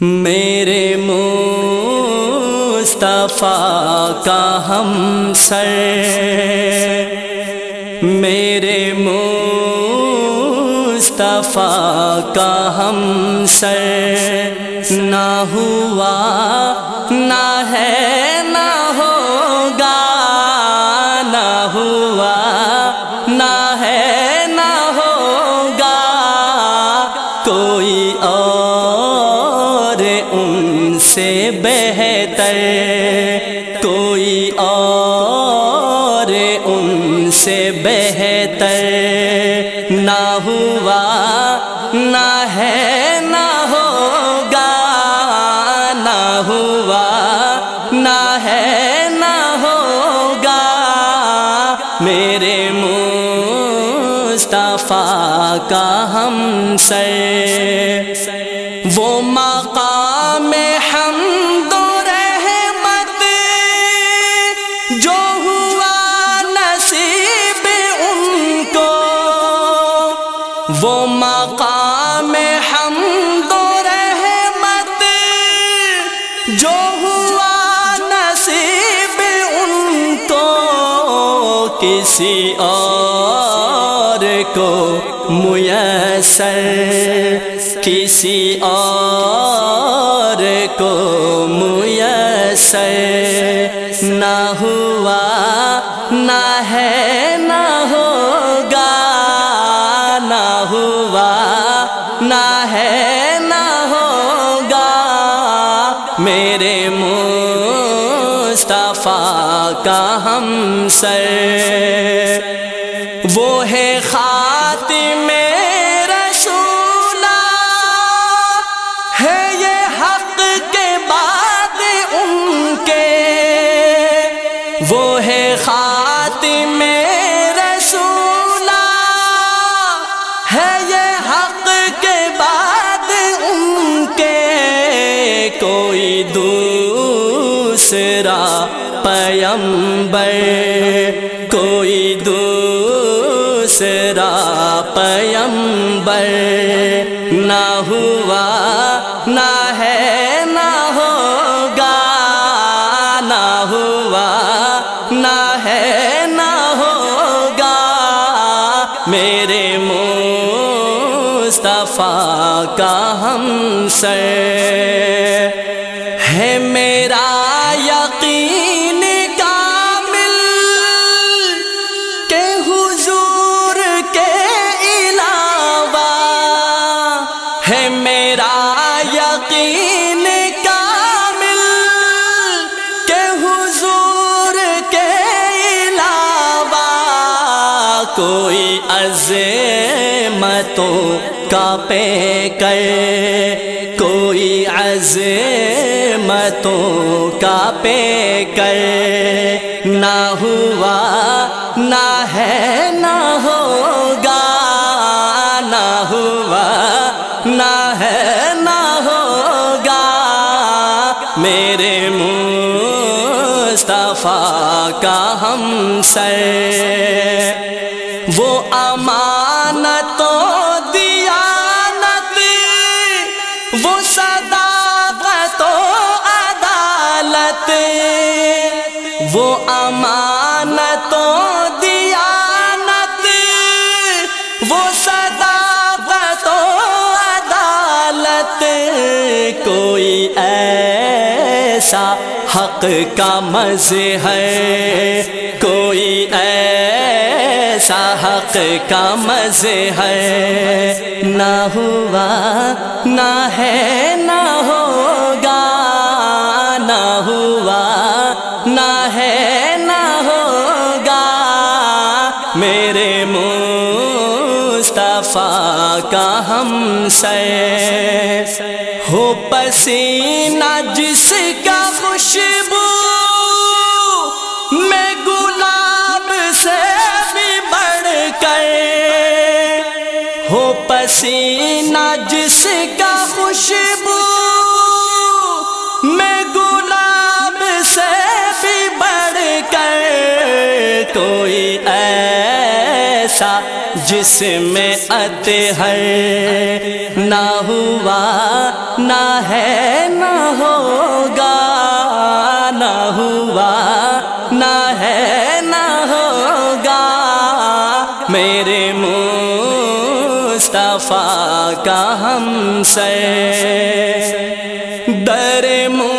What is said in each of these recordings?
میرے مصطفیٰ کا ہم سر۔ میرے مصطفیٰ کا ہم سر۔ نہ ہوا، نہ ہے، نہ ہو۔ بہتر نہ ہوا، نہ ہے، نہ ہوگا، نہ ہوا، نہ ہے، نہ ہوگا۔ میرے مصطفیٰ کا ہم سر، وہ مقام وہ مقام حمد و رحمت جو ہوا نصیب ان کو کسی اور کو میسر، کسی اور کو میسر۔ میرے مصطفیٰ کا ہم سر۔ وہ ہے خاتم رسولا ہے یہ حق کے بعد ان کے۔ وہ ہے خاتم رسولا ہے یہ حق کے بعد دوسرا پیمبر، کوئی دوسرا پیمبر۔ نہ ہوا، نہ ہے، نہ ہوگا۔ نہ ہوا، نہ ہے، نہ ہوگا۔ میرے مصطفیٰ کا ہم سر۔ ہے میرا یقین کامل کہ حضور کے علاوہ ہے میرا یقین کامل کہ حضور کے علاوہ کوئی عظمتوں کا پے کر عظمتوں کا پے کر نہ ہوا، نہ ہے، نہ ہوگا، نہ ہوا، نہ ہے، نہ ہوگا۔ میرے مصطفیٰ کا ہم سر، وہ امانت دیانت، وہ صداقت عدالت وہ امانت دیانت، وہ صداقت و عدالت، کوئی ایسا حق کا مظہر کوئی ایسا حق کا مظہر نہ ہوا، نہ ہے، نہ ہوگا میرے مصطفیٰ کا ہم سر ہو جس میں اتحر نہ ہوا، نہ ہے، نہ ہوگا، نہ ہوا، نہ ہے، نہ ہوگا۔ میرے مصطفیٰ کا ہم سے در مو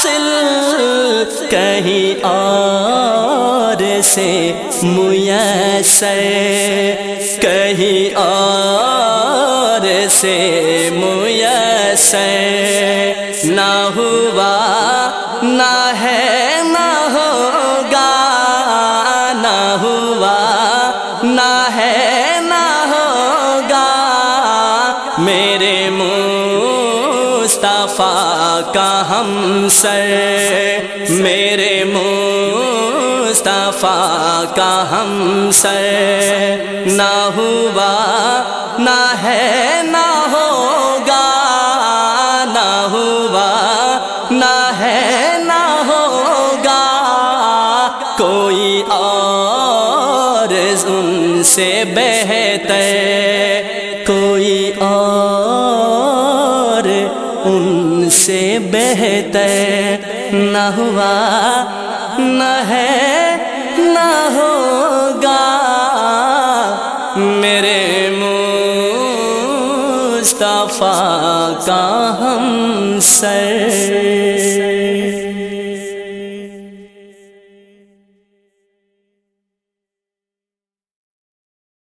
حاصل کہیں اور سے میسر کہیں اور سے میسر۔ کا ہم سر میرے مصطفیٰ کا ہم سر نہ ہوا، نہ ہے، نہ ہوگا، نہ ہوا، نہ ہے، نہ ہوگا۔ کوئی اور ان سے بہتر ان سے بہتر نہ ہوا نہ ہے نہ ہوگا۔ میرے مصطفیٰ کا ہم سر۔